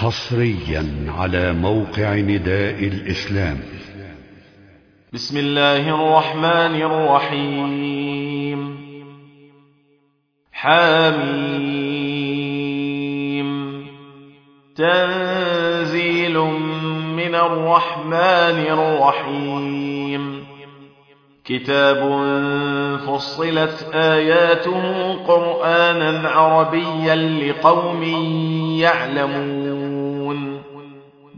حصريا على موقع نداء الإسلام. بسم الله الرحمن الرحيم. حاميم تنزيل من الرحمن الرحيم. كتاب فصلت آياته قرآنا عربيا لقوم يعلمون.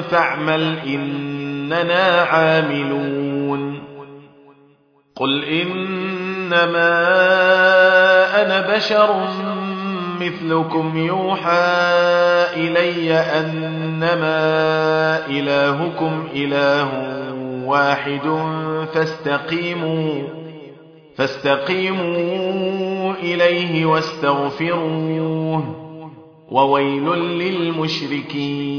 فاعمل إننا عاملون. قل إنما أنا بشر مثلكم يوحى إلي أنما إلهكم إله واحد فاستقيموا فاستقيموا إليه واستغفروه وويل للمشركين.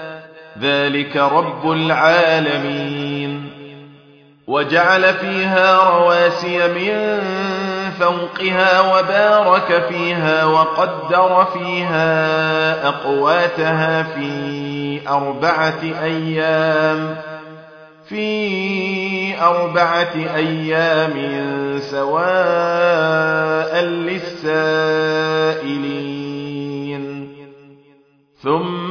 ذلك رب العالمين وجعل فيها رواسي من فوقها وبارك فيها وقدر فيها أقواتها في أربعة أيام في أربعة أيام سواء للسائلين ثم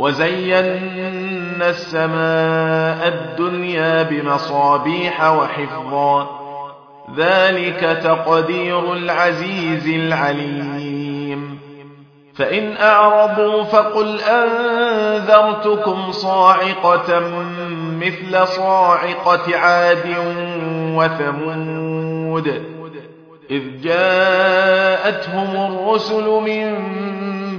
وزينا السماء الدنيا بمصابيح وحفظا ذلك تقدير العزيز العليم فإن أعرضوا فقل أنذرتكم صاعقة مثل صاعقة عاد وثمود إذ جاءتهم الرسل من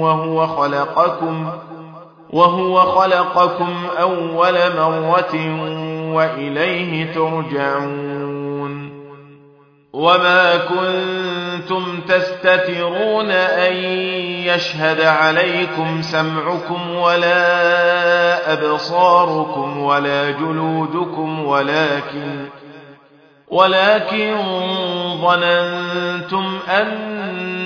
وهو خلقكم وهو خلقكم أول مرة وإليه ترجعون وما كنتم تستترون أن يشهد عليكم سمعكم ولا أبصاركم ولا جلودكم ولكن ولكن ظننتم أن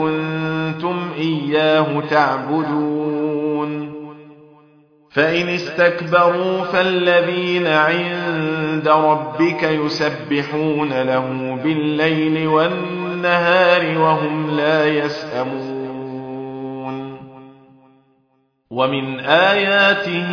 كنتم إياه تعبدون. فإن استكبروا فالذين عند ربك يسبحون له بالليل والنهار وهم لا يسأمون. ومن آياته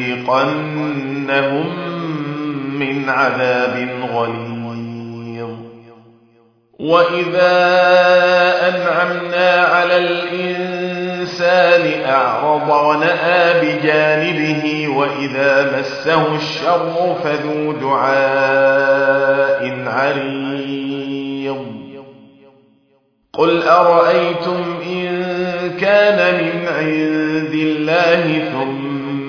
ولنذيقنهم من عذاب غليظ. وإذا أنعمنا على الإنسان أعرض ونأى بجانبه وإذا مسه الشر فذو دعاء عريض قل أرأيتم إن كان من عند الله ثم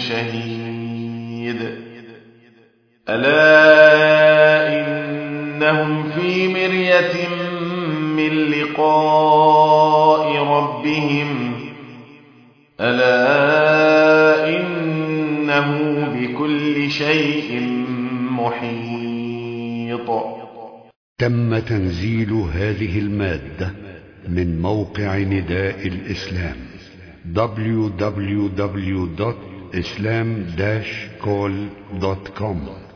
شهيد. ألا إنهم في مرية من لقاء ربهم. ألا إنه بكل شيء محيط. تم تنزيل هذه المادة من موقع نداء الإسلام www.islam-call.com